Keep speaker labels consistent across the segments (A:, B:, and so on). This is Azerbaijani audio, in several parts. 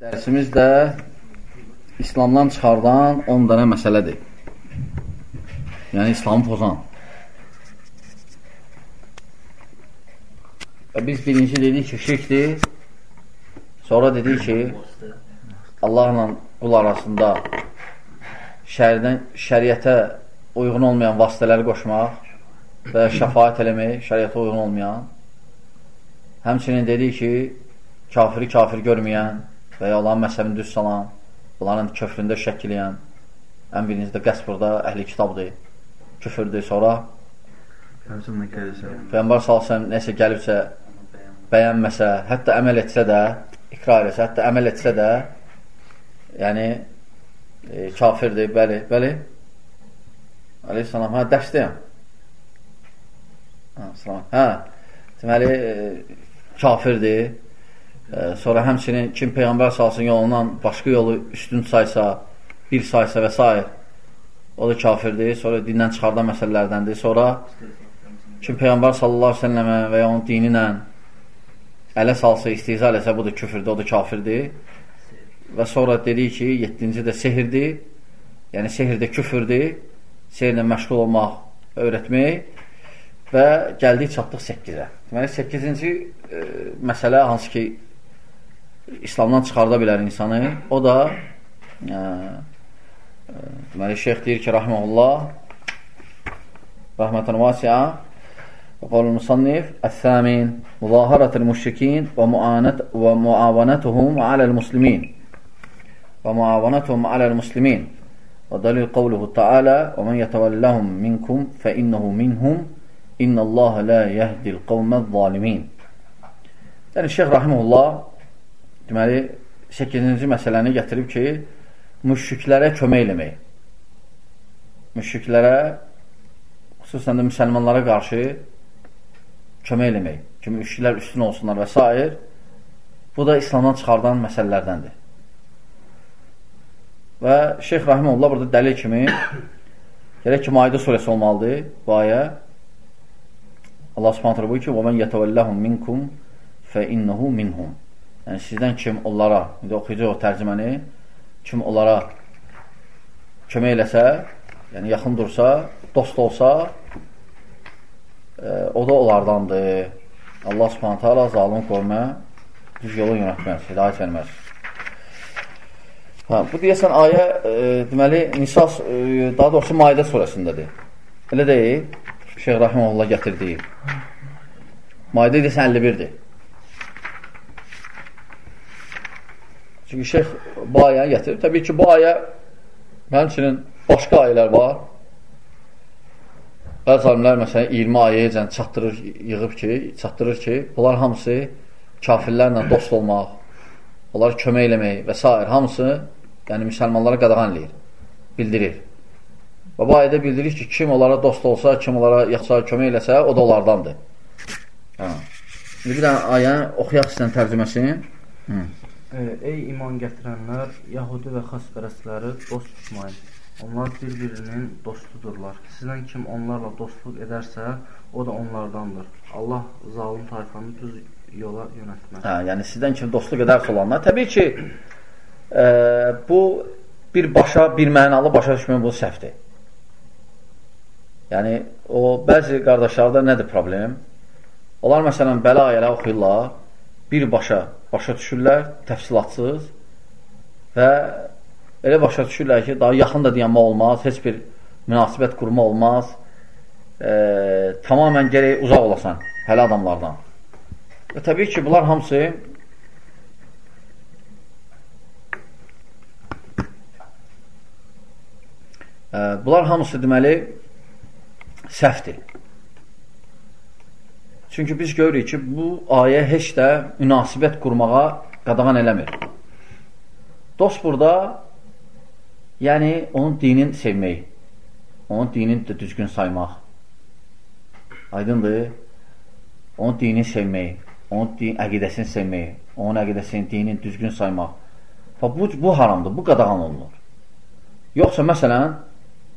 A: Dərsimiz də İslamdan çıxardan 10 dənə məsələdir. Yəni, İslamı pozan. Və biz birinci dedik ki, şirkdir. Sonra dedik ki, Allahla qul arasında şərdən, şəriətə uyğun olmayan vasitələri qoşmaq və şəfayət eləmək, şəriətə uyğun olmayan. Həmçinin dedik ki, kafiri kafir görməyən, və ya onların məsəbini düz salan, onların köfründə şək eləyən, ən birinci də qəsb burada əhli kitabdır, küfürdür, sonra Peyyambar salsam nəsə gəlibsə, bəyənməsə, hətta əməl etsə də, iqrar etsə, hətta əməl etsə də, yəni e, kafirdir, bəli, bəli. Aleyhissalam, hə, dərsdəyəm. Hə, salam. Hə, deməli, e, kafirdir, Sonra həmçinin kim Peyğəmbər salsın yolundan başqa yolu üstün saysa, bir saysa və s. O da kafirdir. Sonra dindən çıxardan məsələlərdəndir. Sonra kim Peyğəmbər sallallahu səlləmə və ya onun dini ilə ələ salsa, istihza eləsə, bu da küfürdür, o da kafirdir. Və sonra dedik ki, yetdinci də sehirdir. Yəni, sehirdə küfürdür. Sehirlə məşğul olmaq, öyrətmək və gəldik, çatdıq 8-ə. Deməli, 8-ci e, məsələ hansı ki, İslamdan çıxarda bilər insanı. O da ə, ə, deməli şeyx deyir ki, rahmehullah rahmeten vasi'a قال المصنف الثامن مظاهرة المشركين ومعاونتهم على المسلمين ومعاونتهم على المسلمين ودليل قوله تعالى ومن يتولهم منكم فإنه منهم إن الله لا يهدي القوم الظالمين يعني الشيخ رحمه الله deməli, 8-ci məsələni gətirib ki, müşriklərə kömək eləmək. Müşriklərə, xüsusən də müsəlmanlara qarşı kömək eləmək. Ki, müşriklər üstün olsunlar və s. Bu da İslamdan çıxardan məsələlərdəndir. Və Şeyx Rahimullah burada dəlil kimi gerək ki, Maidə surəsi olmalıdır bu ayə. Allah subhanətlə buyur ki, وَمَنْ يَتَوَلَّهُمْ مِنْكُمْ فَإِنَّهُ مِنْهُمْ Yəni sizdən kim onlara, indi oxuyacaq o tərcüməni, kim onlara kömək eləsə, yəni yaxın dursa, dost olsa, e, o da onlardandır. Allah subhanətə ala zalim qovmə düz yolu yönətməz, hidayət verməz. Hə, bu deyəsən ayə, e, deməli, Nisas, e, daha doğrusu Maidə surəsindədir. Elə deyil, Şeyh Rahimullah gətirdiyi. Maidə deyəsən 51-dir. Çünki şeyx bu ayəni gətirib. Təbii ki, bu ayə həmçinin başqa ayələr var. Bəzi alimlər məsələn 20 ayəyəcən çatdırır, yığıb ki, çatdırır ki, bunlar hamısı kafirlərlə dost olmaq, onlara kömək eləmək və s. hamısı yəni müsəlmanlara qadağan eləyir, bildirir. Və bu ayədə bildirir ki, kim onlara dost olsa, kim onlara yaxsa kömək eləsə, o da onlardandır. Hə. Bir dənə ayəni oxuyaq istəyən tərcüməsini. Hı.
B: Ey iman gətirənlər, yahudi və xaspərəstləri dost tutmayın. Onlar bir-birinin dostudurlar. Sizdən kim onlarla dostluq edərsə, o da onlardandır. Allah zalim tayfanı düz yola yönətməz.
A: Hə, yəni sizdən kim dostluq edərsə olanlar. Təbii ki, e, bu bir başa, bir mənalı başa düşmək bu səhvdir. Yəni, o bəzi qardaşlarda nədir problem? Onlar məsələn, bələ ayələ oxuyurlar, birbaşa başa düşürlər, təfsilatsız və elə başa düşürlər ki, daha yaxın da deyənmə olmaz, heç bir münasibət qurma olmaz, e, tamamən gərək uzaq olasan hələ adamlardan. Və təbii ki, bunlar hamısı e, bunlar hamısı deməli səhvdir. Çünki biz görürük ki, bu ayə heç də münasibət qurmağa qadağan eləmir. Dost burada, yəni onun dinin sevmək, onun dinin də düzgün saymaq. Aydındır? Onun dini sevmək, onun din, əqidəsini sevmək, onun əqidəsini, dinin düzgün saymaq. Bu, bu haramdır, bu qadağan olunur. Yoxsa, məsələn,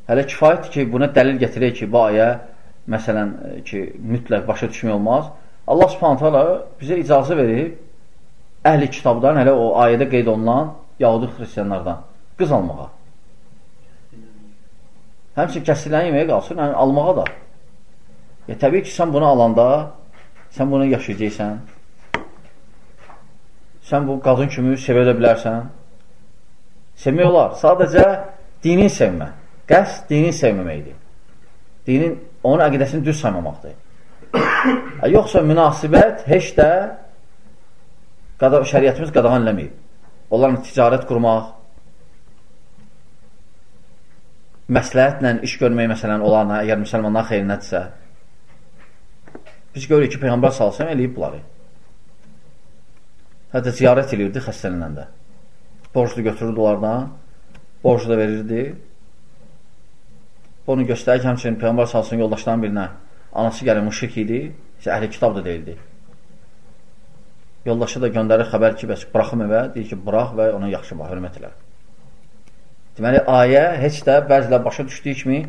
A: hələ kifayətdir ki, buna dəlil gətirək ki, bu ayə məsələn e, ki, mütləq başa düşmək olmaz. Allah subhanət hala bizə icazə verib əhli kitabdan, hələ o ayədə qeyd olunan yahudi xristiyanlardan qız almağa. Həmçin kəsilən yeməyə qalsın, yəni almağa da. Ya, təbii ki, sən bunu alanda, sən bunu yaşayacaqsən, sən bu qadın kimi sevə də bilərsən. Sevmək olar. Sadəcə dini sevmə. Qəs dini sevməməkdir. Dinin, onun əqidəsini düz saymamaqdır. Yoxsa münasibət heç də qada şəriətimiz qadağan eləməyib. Onlarla ticarət qurmaq, məsləhətlə iş görmək məsələn olarına, əgər müsəlmanlar xeyrinədirsə, biz görürük ki, Peyğəmbər salsam eləyib bunları. Hətta ziyarət edirdi xəstələnəndə. Borclu götürürdü onlardan, borcu da verirdi. Onu göstərir ki, həmçinin Peyğəmbər salsın yoldaşların birinə anası gəlin müşrik idi, isə əhli kitab da deyildi. Yoldaşı da göndərir xəbər ki, bəs buraxım evə, deyir ki, burax və ona yaxşı bax, hörmət elə. Deməli, ayə heç də bəzilər başa düşdüyü kimi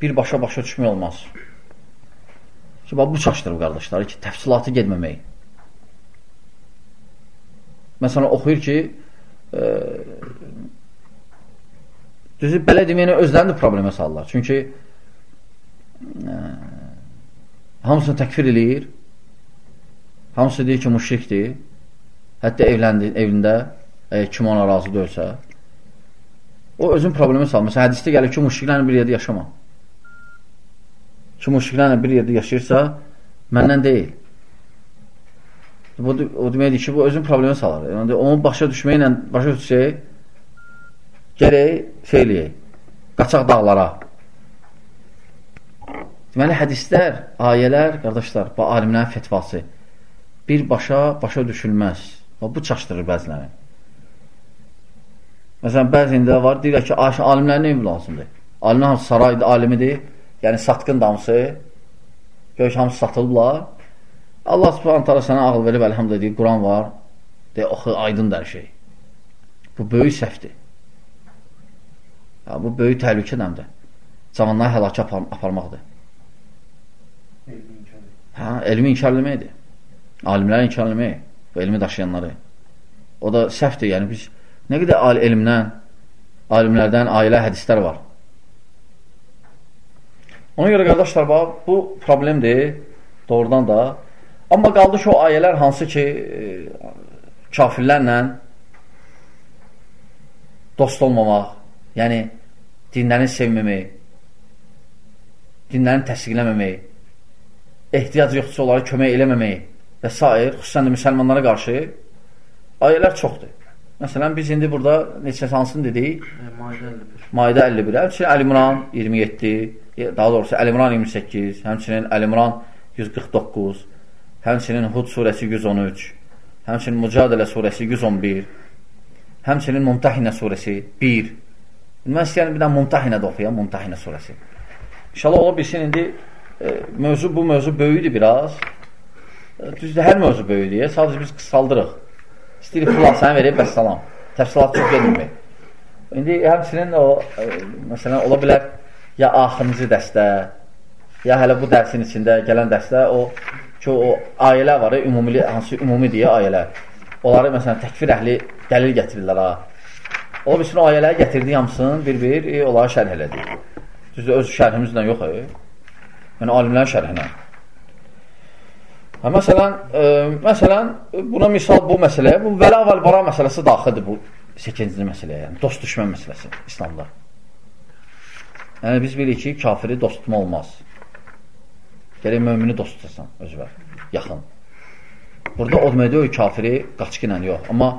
A: bir başa-başa düşmək olmaz. Ki, bu çaşdırır qardaşları ki, təfsilatı gedməmək. Məsələn, oxuyur ki, e, düzü, belə deməyəni özlərini də problemə salırlar. Çünki e, hamısını təkfir eləyir, hamısı deyir ki, müşrikdir, hətta evləndi, evində əgər kim ona razı döysə, o özün problemi sal. Məsələn, hədisdə gəlir ki, müşriklərlə bir yerdə yaşama. Kim müşriklərlə bir yerdə yaşayırsa, məndən deyil. Bu, o deməkdir ki, bu özün problemi salar. Yəni, onu başa düşməklə, başa düşsək, gərək şey eləyək, qaçaq dağlara. Deməli, hədislər, ayələr, qardaşlar, bu alimlərin fetvası birbaşa başa düşülməz. Bu çaşdırır bəziləri. Məsələn, bəzində var, deyirlər ki, alimlərin neymi lazımdır? Alimlər hamısı saraydı, alimidir, yəni satqın damısı, gör ki, hamısı satılıblar. Allah subhanət hala sənə ağıl verib, əlhamdə deyir, Quran var, deyə, oxu, aydın dər şey. Bu böyük səhvdir. Ya, bu böyük təhlükədəmdir. Cavanları həlakə apar aparmaqdır. Hə, elmi inkar eləməkdir. Alimləri inkar eləmək, bu elmi daşıyanları. O da səhvdir, yəni biz nə qədər elmdən, alimlərdən ailə hədislər var. Ona görə qardaşlar, bax, bu problemdir, doğrudan da. Amma qaldı ki, o ayələr hansı ki, e, kafirlərlə dost olmamaq, yəni dinlərini sevməmək, dinlərini təsdiqləməmək, ehtiyac yoxdursa onlara kömək eləməmək və s. xüsusən də müsəlmanlara qarşı ayələr çoxdur. Məsələn, biz indi burada neçə hansını dedik?
B: Maidə 51.
A: Maidə 51. Həmçinin Əlimran 27, daha doğrusu Əlimran 28, həmçinin Əlimran 149, həmçinin Hud surəsi 113, həmçinin Mücadilə surəsi 111, həmçinin Mumtahinə surəsi 1. Mən istəyirəm bir də Mumtahinə də oxuyam, Mumtahinə surəsi. İnşallah ola bilsin, indi e, mövzu, bu mövzu böyüdür biraz. E, düzdür, hər mövzu böyüdür. Sadəcə biz qısaldırıq. İstəyirik xülasəni verib, bəs salam. Təfsilat çox gedilmək. İndi həmçinin o, e, məsələn, ola bilər ya axırıncı dəstə, ya hələ bu dərsin içində gələn dəstə o ki, o ayələr var, ümumi, hansı ümumi deyə ayələr. Onları, məsələn, təkfir əhli dəlil gətirirlər, ha. O, bilsin, o ayələri gətirdiyi hamısını bir-bir, e, onları şərh elədi. Düzdür, öz şərhimizlə yox, e. Yəni, alimlərin şərhinə. Hə, məsələn, e, məsələn, buna misal bu məsələyə, bu vəla və bara məsələsi daxildir bu 8-ci məsələyə, yəni dost düşmə məsələsi İslamda. Yəni biz bilirik ki, kafiri dost tutma olmaz. Gərək mömini dost tutasan özü var, yaxın. Burada o deməkdir o kafiri qaçqı ilə yox, amma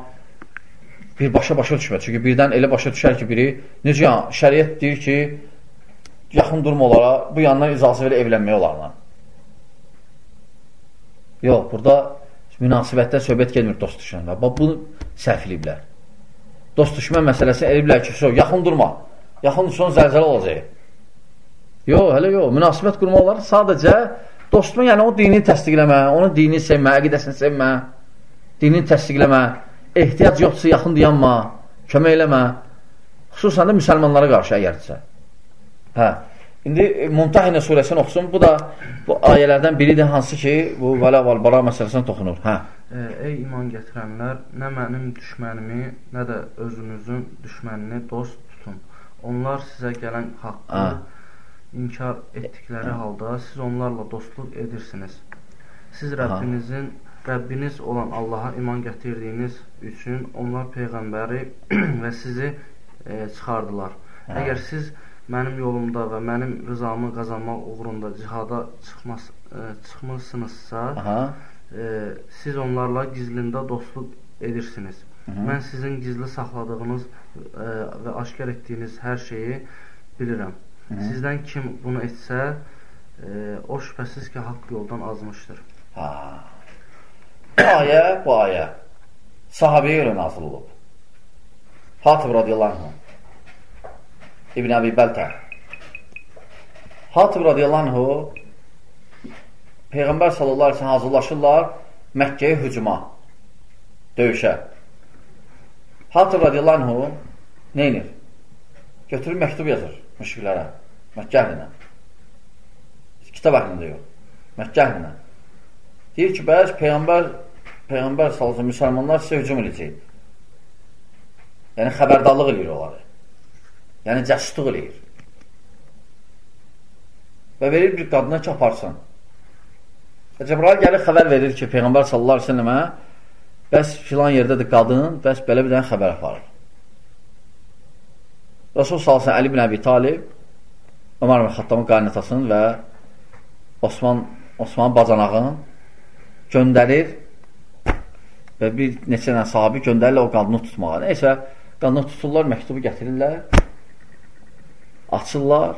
A: bir başa-başa düşmə. Çünki birdən elə başa düşər ki, biri necə yəni, şəriət deyir ki, yaxın durma onlara, bu yandan icazə verə evlənməyə olarlar. Yox, burada münasibətdə söhbət gelmir dost düşmə. Bax, bunu səhv eləyiblər. Dost düşmə məsələsi eliblər ki, yaxın durma. Yaxın son zəlzələ olacaq. Yox, hələ yox. Münasibət qurmaları sadəcə dostuma, yəni o dini təsdiqləmə, onu dini sevmə, əqidəsini sevmə, dini təsdiqləmə, ehtiyac yoxdursa yaxın dayanma, kömək eləmə. Xüsusən də müsəlmanlara qarşı əgərdirsə. Hə. İndi Mumtahinə surəsini oxusun. Bu da bu ayələrdən biridir hansı ki, bu vələ val bara məsələsinə toxunur. Hə.
B: Ey iman gətirənlər, nə mənim düşmənimi, nə də özünüzün düşmənini dost tutun. Onlar sizə gələn haqqı ha. inkar etdikləri halda siz onlarla dostluq edirsiniz. Siz Rəbbinizin ha. Rəbbiniz olan Allaha iman gətirdiyiniz üçün onlar peyğəmbəri və sizi e, çıxardılar. Hə. Əgər siz mənim yolumda və mənim rızamı qazanmaq uğrunda cihada çıxmas, e, çıxmırsınızsa, Aha. E, siz onlarla gizlində dostluq edirsiniz. Hı -hı. Mən sizin gizli saxladığınız e, və aşkar etdiyiniz hər şeyi bilirəm. Hı -hı. Sizdən kim bunu etsə, ə, o şübhəsiz ki, haqq yoldan azmışdır.
A: Ha. Ayə, bu ayə sahabəyə görə nazil olub. Hatib radiyallahu anh İbn Əbi Bəltə. Hatib radiyallahu anhu Peyğəmbər sallallahu aleyhi hazırlaşırlar Məkkəyə hücuma, döyüşə. Hatib radiyallahu anhu neynir? Götürür məktub yazır müşriklərə, Məkkə əhlinə. Kitab əhlində yox, Məkkə əhlinə. Deyir ki, bəs Peyğəmbər Peyğəmbər sallallahu müsəlmanlar sizə hücum edəcək. Yəni xəbərdarlıq edir onları. Yəni cəsutluq eləyir. Və verir bir qadına ki, aparsan. Və Cəbrail gəlir, xəbər verir ki, Peyğəmbər sallallahu aleyhi ve səlləmə bəs filan yerdədir qadın, bəs belə bir dənə xəbər aparır. Rasul sallallahu Əli bin Əbi Talib Ömər bin Xattamın qaynatasını və Osman, Osman bacanağın göndərir və bir neçə dənə sahabi göndərirlər o qadını tutmağa. Neysə, qadını tuturlar, məktubu gətirirlər açırlar,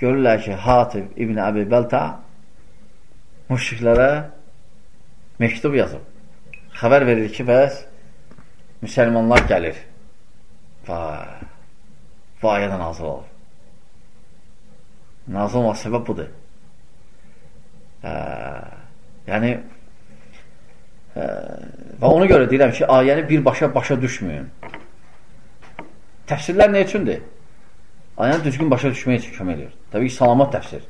A: görürlər ki, Hatib İbn Əbi Bəltə müşriklərə məktub yazıb. Xəbər verir ki, bəs müsəlmanlar gəlir. Vay, bu ayədə nazil olur. Nazil olmaq səbəb budur. Ə, yəni, ə, və ona görə deyirəm ki, ayəni birbaşa başa düşməyin. Təfsirlər nə üçündür? Ayəni düzgün başa düşmək üçün kömək edir. Təbii ki, salamat təfsir.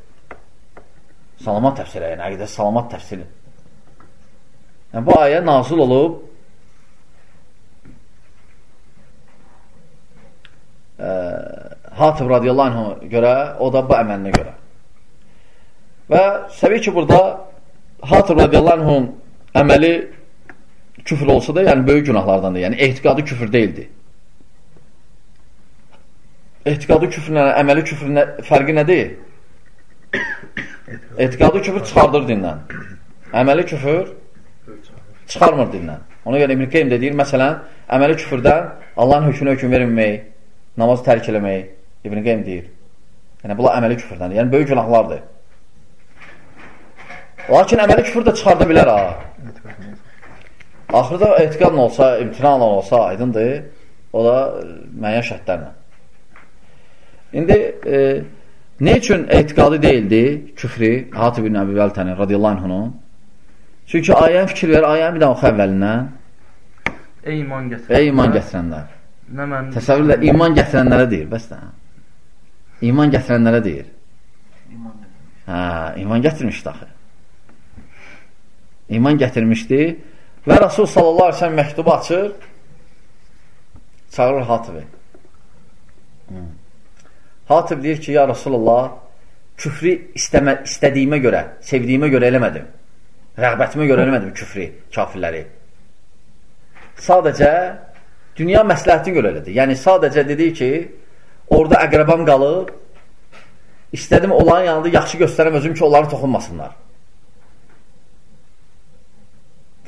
A: Salamat təfsir, yəni əqidə salamat təfsiri. Yəni, bu ayə nazil olub ə, Hatib radiyallahu anh görə, o da bu əməlinə görə. Və səbəb ki, burada Hatib radiyallahu anh əməli küfür olsa da, yəni böyük günahlardandır. Yəni, ehtiqadı küfür deyildi etiqadı küfrlə, əməli küfrlə fərqi nədir? etiqadı küfür çıxardır dindən. Əməli küfür çıxarmır dindən. Ona görə İbn Qeym də deyir, məsələn, əməli küfürdən Allahın hökmünə hökm verməmək, namazı tərk eləmək, İbn Qeym deyir. Yəni, bunlar əməli küfürdən, yəni böyük günahlardır. Lakin əməli küfür də çıxarda bilər ha. Axırda etiqadla olsa, imtinanla olsa, aydındır, o da müəyyən şərtlərlə. İndi e, ne üçün etiqadı deyildi küfri Hatib ibn Əbi Vəltəni radiyallahu anhunun? Çünki ayənin fikir verir, ayənin bir daha oxu əvvəlindən.
B: Ey iman gətirənlər.
A: Ey iman gətirənlər.
B: Nə mən
A: Təsəvvürlə iman gətirənlərə deyir, bəs də. İman gətirənlərə deyir. İman hə, iman gətirmişdi axı. İman gətirmişdi və Rasul sallallahu əleyhi və səlləm məktubu açır, çağırır Hatibi. Hmm. Hatib deyir ki, ya Rasulullah, küfri istəmə, istədiyimə görə, sevdiyimə görə eləmədim. Rəğbətimə görə eləmədim küfri, kafirləri. Sadəcə dünya məsləhətini görə elədi. Yəni, sadəcə dedi ki, orada əqrəbam qalıb, istədim onların yanında yaxşı göstərəm özüm ki, onları toxunmasınlar.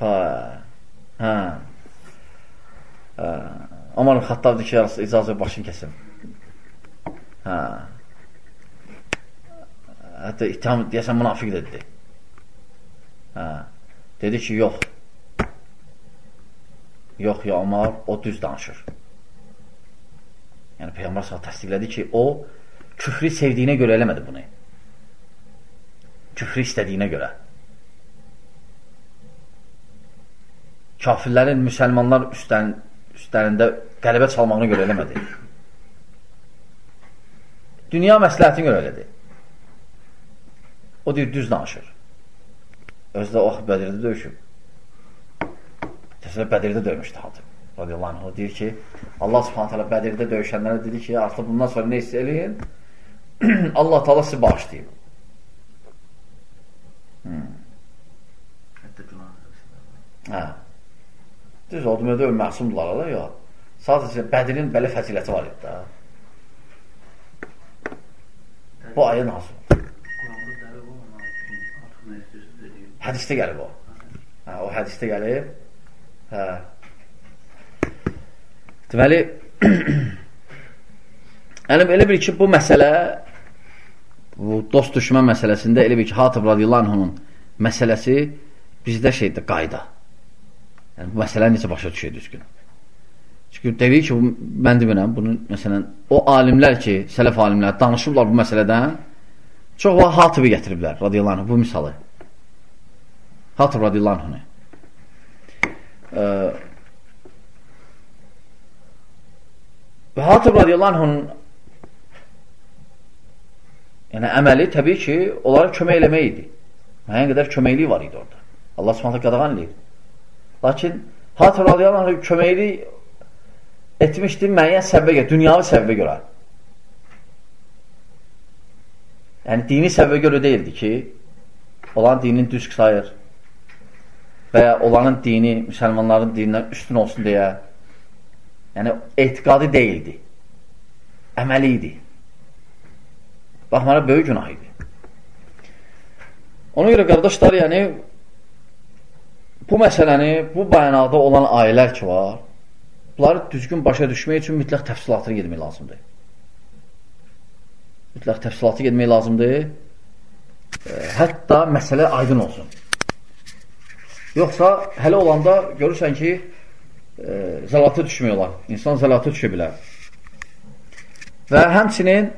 A: Hə. Hə. Aman xattabdır ki, icazə başını kəsim. Hə. Hətta ittiham deyəsən münafiq dedi. Hə. Dedi ki, yox. Yox, ya Ömər, o düz danışır. Yəni, Peyğəmbər sağ təsdiqlədi ki, o küfrü sevdiyinə görə eləmədi bunu. Küfrü istədiyinə görə. Kafirlərin müsəlmanlar üstən, üstlərində qələbə çalmağına görə eləmədi. Dünya məsləhətini görə elədi. O deyir, düz danışır. Özü də o Bədirdə döyüşüb. Təsəvvür Bədirdə döymüşdü Hatib. Radiyallahu anh. O deyir ki, Allah subhanət hələ Bədirdə döyüşənlərə dedi ki, artıq bundan sonra nə istəyin? Allah tala sizi bağışlayıb. Hmm. Hə. Düz o demək deyil, məsumdurlar da, yox. Sadəcə Bədirin belə fəziləti var idi da. Bu ayə nazil. Hədisdə gəlib o. Hə, o hədisdə gəlib. Hə. Deməli, yəni elə bil ki, bu məsələ bu dost düşmən məsələsində elə bil ki, Hatib radiyallahu anhunun məsələsi bizdə şeydir, qayda. Yəni, bu məsələ necə başa düşür düzgün. Çünki deyir ki, mən demirəm, bunu məsələn, o alimlər ki, sələf alimlər danışıblar bu məsələdən, çox vaxt Hatibi gətiriblər, radiyallahu anh, bu misalı. Hatib radiyallahu anh. Və Hatib radiyallahu anh yəni əməli təbii ki, onlara kömək eləmək idi. Müəyyən qədər köməkliyi var idi orada. Allah subhanətə qadağan edir. Lakin Hatib radiyallahu anh köməkliyi etmişdi müəyyən səbəbə görə, dünyavi səbəbə görə. Yəni, dini səbəbə görə deyildi ki, olan dinin düz sayır və ya olanın dini müsəlmanların dinindən üstün olsun deyə yəni, etiqadi deyildi. Əməli idi. Baxmana böyük günah idi. Ona görə qardaşlar, yəni bu məsələni, bu bəyanada olan ayələr ki var, bunları düzgün başa düşmək üçün mütləq təfsilatını gedmək lazımdır. Mütləq təfsilatı gedmək lazımdır. E, hətta məsələ aydın olsun. Yoxsa hələ olanda görürsən ki, e, zəlatı düşmək olar. İnsan zəlatı düşə bilər. Və həmçinin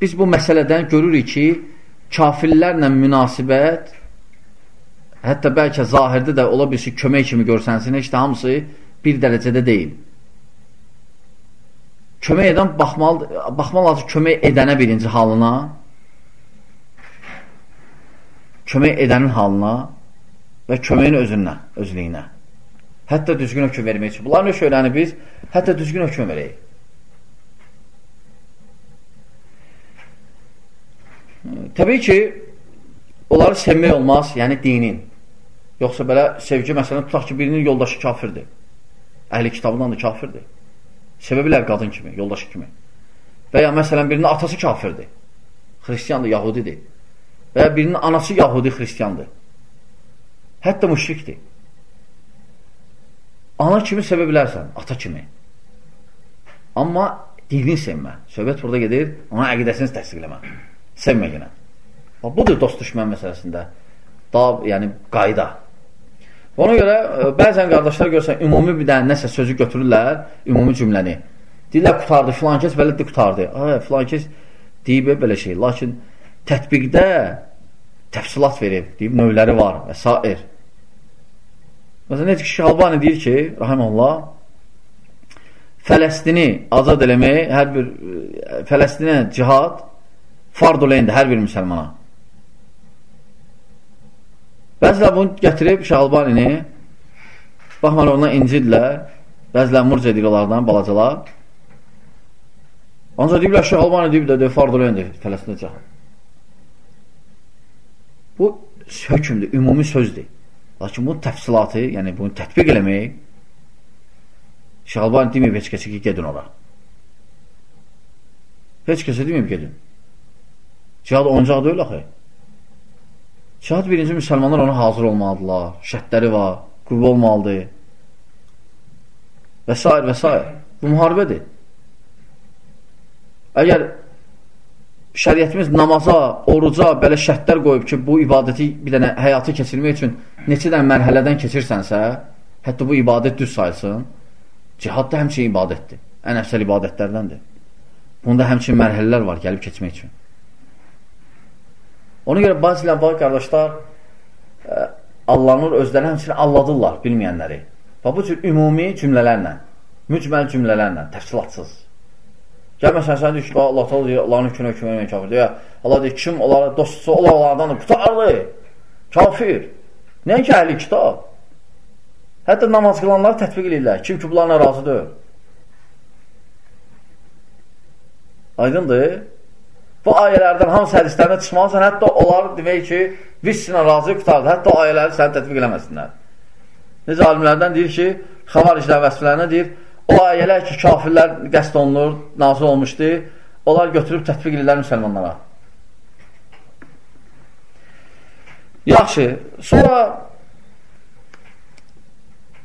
A: biz bu məsələdən görürük ki, kafirlərlə münasibət hətta bəlkə zahirdə də ola bilsin kömək kimi görsənsin, heç də hamısı bir dərəcədə deyil kömək edən baxmalı, baxmalı lazım kömək edənə birinci halına, kömək edənin halına və köməyin özünə, özlüyünə. Hətta düzgün hökm vermək üçün. Bunların üç öyrəni biz hətta düzgün hökm verək. Təbii ki, onları sevmək olmaz, yəni dinin. Yoxsa belə sevgi məsələn, tutaq ki, birinin yoldaşı kafirdir. Əhli kitabından da kafirdir. Sevə bilər qadın kimi, yoldaşı kimi. Və ya məsələn, birinin atası kafirdir. Xristiyandır, yahudidir. Və ya birinin anası yahudi, xristiyandır. Hətta müşrikdir. Ana kimi sevə bilərsən, ata kimi. Amma dinin sevmə. Söhbət burada gedir, ona əqidəsini təsdiqləmə. Sevməyinə. Budur dost düşmən məsələsində. Daha, yəni, qayda. Ona görə e, bəzən qardaşlar görsən, ümumi bir dənə nəsə sözü götürürlər, ümumi cümləni. Deyirlər, qutardı, filan kəs belə də qutardı. Hə, filan kəs deyib belə şey. Lakin tətbiqdə təfsilat verib, deyib, növləri var və s. Məsələn, necə ki, Şalbani deyir ki, rahiməllah, Fələstini azad eləmək, hər bir e, Fələstinə cihad fard oləyindir hər bir müsəlmana. Bəzilər bunu gətirib Şalbanini baxmalı ondan incidirlər. Bəzilər murc edirlərdən balacalar. Ancaq deyiblər Şalbani deyib də fardoləndir Fələstinə cəhət. Bu hökmdür, ümumi sözdür. Lakin bu təfsilatı, yəni bunu tətbiq eləmək Şalbani deməyib heç kəsə ki, gedin ora. Heç kəsə deməyib gedin. Cihad oncaq deyil axı. Şahid birinci müsəlmanlar ona hazır olmalıdırlar, şərtləri var, qüvvə olmalıdır və s. və s. Bu müharibədir. Əgər şəriyyətimiz namaza, oruca belə şərtlər qoyub ki, bu ibadəti bir dənə həyatı keçirmək üçün neçə dənə mərhələdən keçirsənsə, hətta bu ibadət düz sayılsın, cihad da həmçin ibadətdir. Ən əfsəl ibadətlərdəndir. Bunda həmçin mərhələlər var gəlib keçmək üçün. Ona görə bazılar var qardaşlar e, Allahın özləri həmçinin alladırlar bilməyənləri. Və bu cür ümumi cümlələrlə, mücməl cümlələrlə, təfsilatsız. Gəlməsən sən deyir ki, Allah təala deyir, Allahın hökmünə hökm verməyən kafirdir. Ya Allah deyir, kim onlara dostsa, ola onlardan qutarlı. Kafir. Nəinki əhli kitab. Hətta namaz qılanları tətbiq edirlər. Kim ki, bunlarla razıdır. Aydındır? Bu ayələrdən hansı hədislərdə çıxmalısan, hətta onlar demək ki, biz sinə razı qutardı. Hətta ayələri səni tətbiq eləməsinlər. Necə alimlərdən deyir ki, xavariclər vəsfələrinə deyir, o ayələr ki, kafirlər qəst olunur, nazil olmuşdu, onlar götürüb tətbiq edirlər müsəlmanlara. Yaxşı, sonra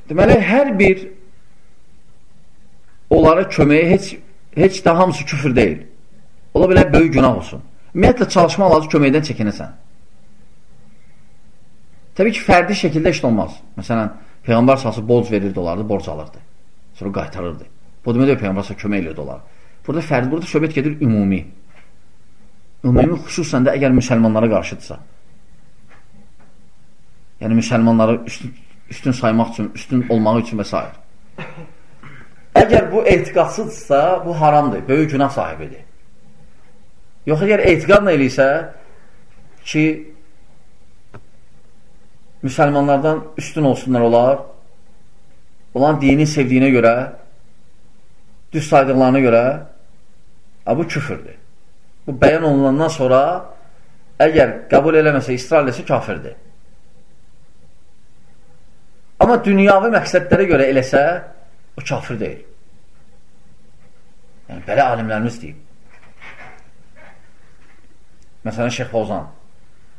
A: deməli, hər bir onlara köməyi heç, heç də hamısı küfür deyil. Ola bilər böyük günah olsun. Ümumiyyətlə, çalışma lazım köməkdən çəkinəsən. Təbii ki, fərdi şəkildə işlə olmaz. Məsələn, Peyğəmbər sası borc verirdi onlardı, borc alırdı. Sonra qaytarırdı. Bu demək deyil, Peyğəmbər sası kömək edirdi onlara. Burada fərdi, burada söhbət gedir ümumi. Ümumi xüsusən də əgər müsəlmanlara qarşıdırsa. Yəni, müsəlmanları üstün, üstün saymaq üçün, üstün olmaq üçün və s. Əgər bu etiqadsıdırsa, bu haramdır, böyük günah sahibidir. Yox, əgər etiqadla eləysə ki, müsəlmanlardan üstün olsunlar olar, olan dini sevdiyinə görə, düz saydıqlarına görə, a, bu küfürdür. Bu bəyan olunandan sonra əgər qəbul eləməsə, israr eləsə, kafirdir. Amma dünyavi məqsədlərə görə eləsə, o kafir deyil. Yəni, belə alimlərimiz deyib. Məsələn, Şeyx Fozan.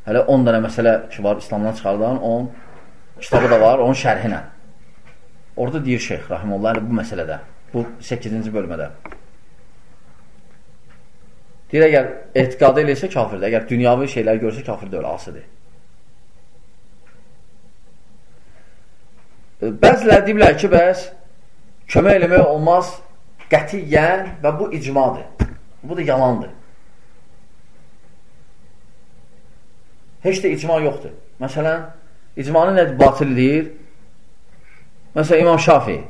A: Hələ 10 dənə məsələ ki var, İslamdan çıxardan, onun kitabı da var, onun şərhinə. Orada deyir Şeyx Rahimullah bu məsələdə, bu 8-ci bölmədə. Deyir, əgər etiqadı eləysə kafirdir, əgər dünyavi şeylər görsə kafirdir, öyle asıdır. Bəzilər deyirlər ki, bəs kömək eləmək olmaz qətiyyən və bu icmadır. Bu da yalandır. Heç də icma yoxdur. Məsələn, icmanı nədir? Batil deyir. Məsələn, İmam Şafi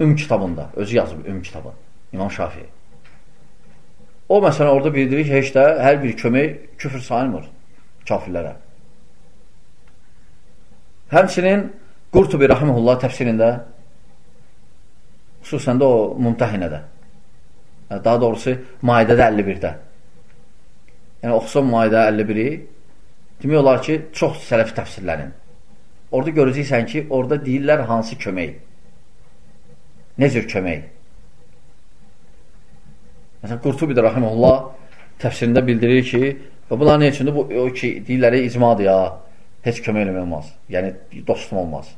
A: Üm kitabında, özü yazıb Üm kitabı. İmam Şafi. O, məsələn, orada bildirir ki, heç də hər bir kömək küfür sayılmır kafirlərə. Həmçinin Qurtubi Rahimullah təfsirində xüsusən də o Mumtahinədə daha doğrusu Maidədə 51-də yəni oxusan Maidə 51-i Demək olar ki, çox sələf təfsirlərin. Orada görəcəksən ki, orada deyirlər hansı kömək. Nə cür kömək? Məsələn, Qurtubi də Rahimullah təfsirində bildirir ki, və bunlar nə üçündür? Bu, o ki, deyirləri icmadır ya, heç kömək eləmək olmaz. Yəni, dostum olmaz.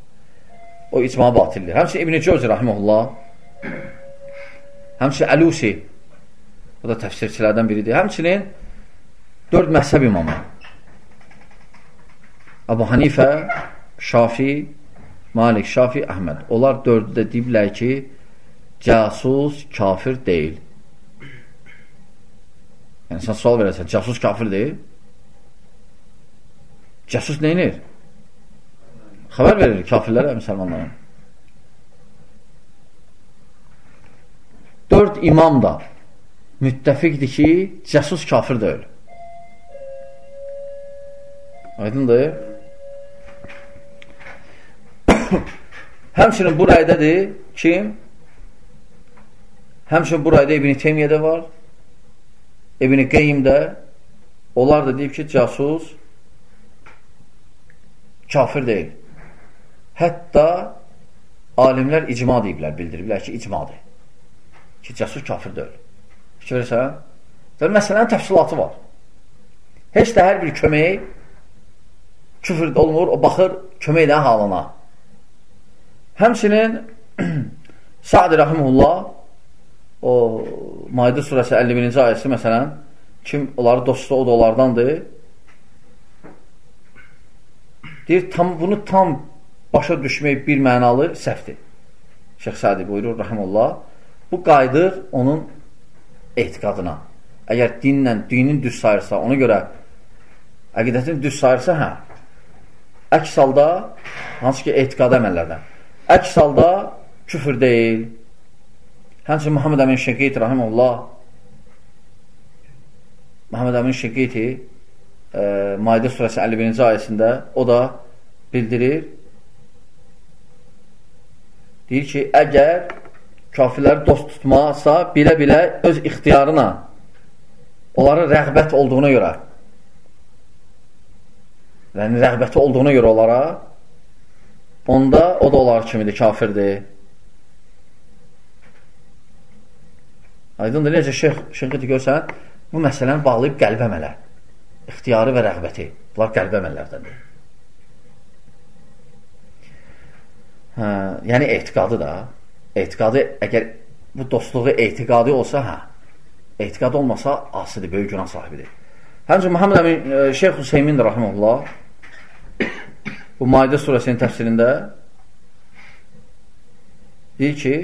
A: O icma batildir. Həmçin İbn-i Cövzi Rahimullah, həmçin Əlusi, bu da təfsirçilərdən biridir. Həmçinin dörd məhzəb imamı. Abu Hanifə, Şafi, Malik, Şafi, Əhməd. Onlar dördü də deyiblər ki, casus kafir deyil. Yəni, sən sual verəsən, casus kafir deyil. Casus neynir? Xəbər verir kafirlərə, müsəlmanlara. Dörd imam da müttəfiqdir ki, casus kafir deyil. Aydındır? Həmçinin bu rəydədir kim? Həmçinin bu rəydə İbn-i Teymiyyədə var, İbn-i Qeymdə onlar da deyib ki, casus kafir deyil. Hətta alimlər icma deyiblər, bildiriblər ki, icmadır. Ki, casus kafir deyil. Fikir verirsən? Və məsələnin təfsilatı var. Heç də hər bir kömək küfür olmur, o baxır köməklə halına. Həmçinin Sa'd Rahimullah o Maidə surəsi 51-ci ayəsi məsələn kim onları dostu o da onlardandır deyir tam, bunu tam başa düşmək bir mənalı səhvdir. Şeyx Sadi buyurur Rahimullah bu qayıdır onun etiqadına. Əgər dinlə, dinin düz sayırsa, ona görə əqidətini düz sayırsa, hə. Əks halda, hansı ki, etiqad əməllərdən. Əks halda küfür deyil. Həmçin Muhammed Əmin Şəqeyti rahimullah Muhammed Əmin Şəqeyti e, Maidə surəsi 51-ci ayəsində o da bildirir deyir ki, əgər kafirləri dost tutmasa, bilə-bilə öz ixtiyarına onların rəğbət olduğuna görə yəni rəğbəti olduğuna görə onlara onda o da onlar kimidir, kafirdir. Aydındır, necə şeyx, şeyxi görsən, bu məsələni bağlayıb qəlb əmələ. İxtiyarı və rəğbəti. Bunlar qəlb əməllərdəndir. Hə, yəni etiqadı da. Etiqadı, əgər bu dostluğu etiqadı olsa, hə, etiqadı olmasa, asıdır, böyük günah sahibidir. Həmçə Muhammed Əmin, e, Şeyx Hüseymin rahimullah bu Maidə surəsinin təfsirində deyir ki,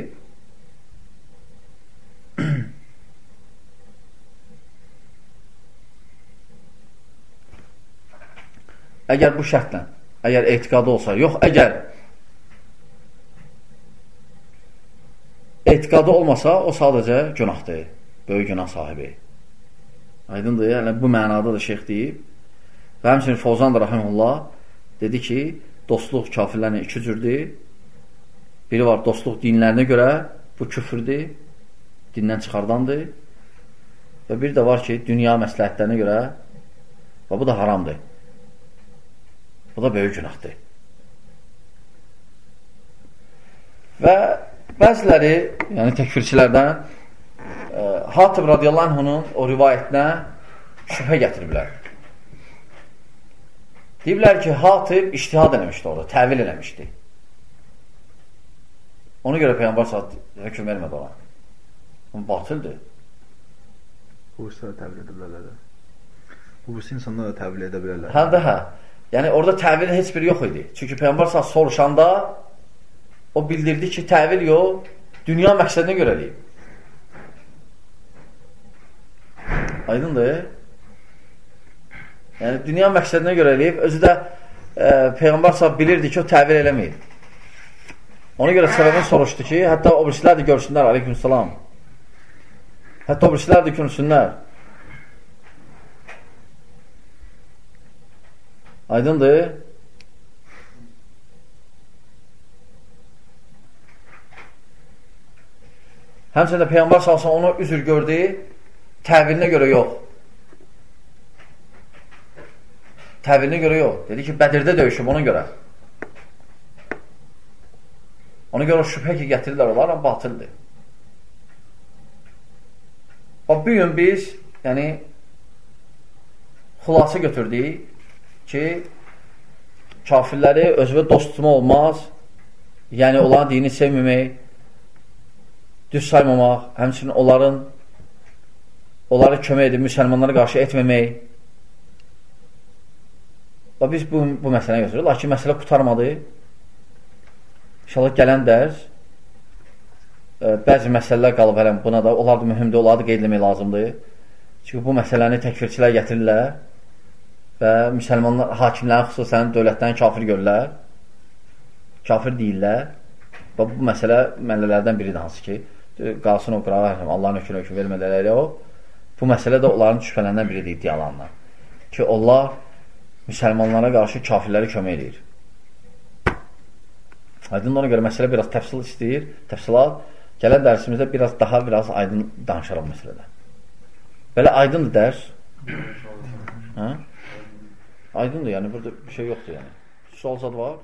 A: əgər bu şərtlə, əgər etiqadı olsa, yox, əgər etiqadı olmasa, o sadəcə günahdır, böyük günah sahibi. Aydındır, yəni bu mənada da şeyx deyib. Və həmçinin Fozan da rahimullah dedi ki, dostluq kafirlərlə iki cürdür. Biri var, dostluq dinlərinə görə bu küfürdür, dindən çıxardandır. Və bir də var ki, dünya məsləhətlərinə görə və bu da haramdır. Bu da böyük günahdır. Və bəziləri, yəni təkfirçilərdən e, Hatib radiyallahu anhunun o rivayətinə şübhə gətiriblər. Deyiblər ki, Hatib iştihad eləmişdi orada, təvil eləmişdi. Ona görə Peyyambar saat hökum vermədi ona. Bu batıldır.
C: Bu üstədə təvil edə bilərlər. Bu birisi insanlar da təvil edə bilərlər.
A: Həm də hə. Yəni orada təvilin heç biri yox idi. Çünki Peyyambar saat soruşanda o bildirdi ki, təvil yox, dünya məqsədinə görə eləyib. Aydındır? Yəni, dünya məqsədinə görə eləyib, özü də e, Peyğəmbər sahib bilirdi ki, o təvil eləməyib. Ona görə səbəbini soruşdu ki, hətta o birisilər də görsünlər, aleykümselam. Hətta o birisilər də görsünlər. Aydındır? Həmçində Peyğəmbər salsan ona üzr gördü, təvilinə görə yox. Təvilinə görə yox. Dedi ki, Bədirdə döyüşüm ona görə. Ona görə o şübhə ki, gətirirlər onlar, batıldır. O, bir gün biz, yəni, xulası götürdük ki, kafirləri özünə dost tutma olmaz, yəni onların dini sevməmək, düz saymamaq, həmçinin onların onları kömək edib müsəlmanlara qarşı etməmək, Və biz bu, bu məsələni götürürük. Lakin məsələ qutarmadı. İnşallah gələn dərs ə, bəzi məsələlər qalıb hələm buna da. Onlar da mühümdür, onları da qeyd etmək lazımdır. Çünki bu məsələni təkfirçilər gətirirlər və müsəlmanlar, hakimlərin xüsusən dövlətdən kafir görürlər. Kafir deyirlər. Və bu məsələ məllələrdən biridir hansı ki, qalsın o qırağa, Allahın hökmünə hökm vermələri o. Bu məsələ də onların şübhələrindən biridir iddialarından. Ki, onlar müsəlmanlara qarşı kafirləri kömək edir. Aydın ona görə məsələ biraz təfsil istəyir, təfsilat. Gələn dərsimizdə biraz daha biraz aydın danışaram məsələdə. Belə aydındır dərs. Hə? Aydındır, yəni burada bir şey yoxdur yəni. Sual zad var?